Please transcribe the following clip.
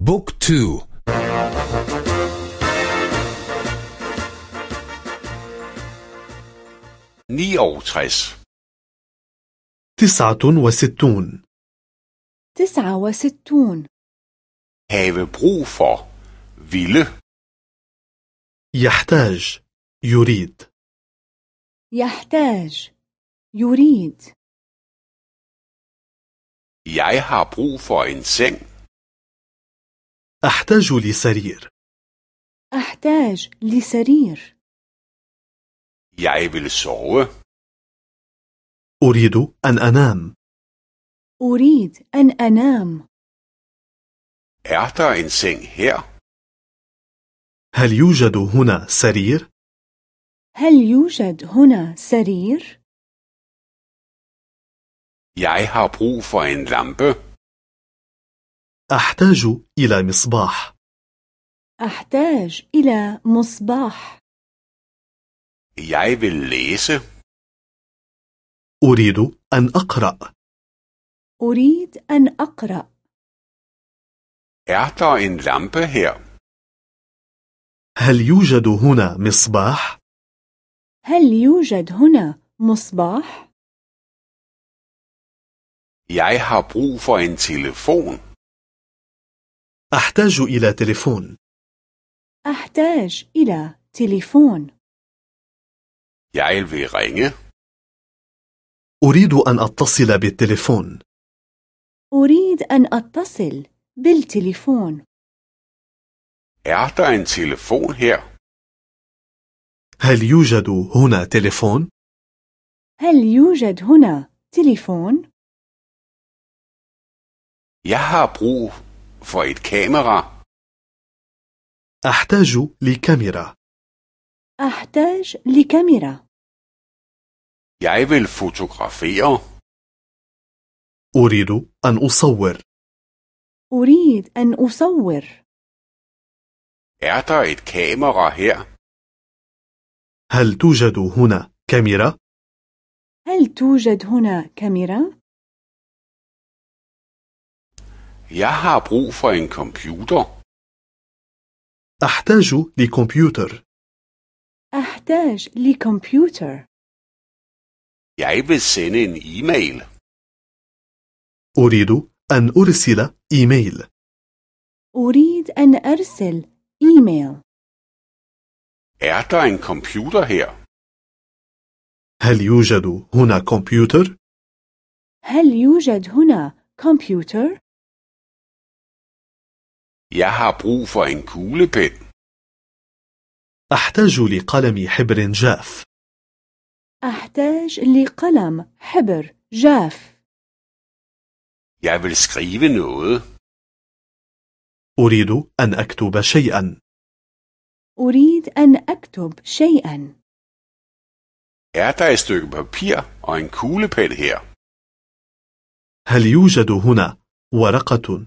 بوك تو تسعة وستون. تسعة وستون. Have brug for. Ville. يحتاج. يريد. يحتاج. يريد. Jeg har brug for en seng. أحتاج لسرير أحتاج لسرير Jeg vil sove. أريد أن أنام أريد أن أنام Er der en seng her? هل يوجد هنا سرير؟ هل يوجد هنا سرير؟ Jeg har brug for en lampe. أحتاج إلى مصباح أحتاج إلى مصباح Jeg vil læse. أريد أن أقرأ أريد أن أقرأ Er der en lampe her? هل يوجد هنا مصباح؟ هل يوجد هنا مصباح؟ Jeg har brug for en telefon. أحتاج إلى تليفون أحتاج إلى تليفون Jeg vil ringe. أريد أن أتصل بالتليفون أريد أن أتصل بالتليفون Er der en telefon her? هل يوجد هنا تليفون؟ هل يوجد هنا تليفون؟ Jeg har brug for et kamera. أحتاج لكاميرا أحتاج لكاميرا Jeg vil fotografere. أريد أن أصور أريد أن أصور Er der et kamera her? هل توجد هنا كاميرا؟ هل توجد هنا كاميرا؟ Jeg har brug for en computer. أحتاج لكمبيوتر أحتاج لكمبيوتر Jeg vil sende en e-mail. أريد أن أرسل إيميل أريد أن أرسل إيميل Er der en computer her? هل يوجد هنا كمبيوتر؟ هل يوجد هنا كمبيوتر؟ Jeg har brug for en kuglepen. أحتاج لقلم حبر جاف أحتاج لقلم حبر جاف Jeg vil skrive noget. أريد أن أكتب شيئا أريد أن أكتب شيئا Er der et stykke papir og en kuglepen her? هل يوجد هنا ورقة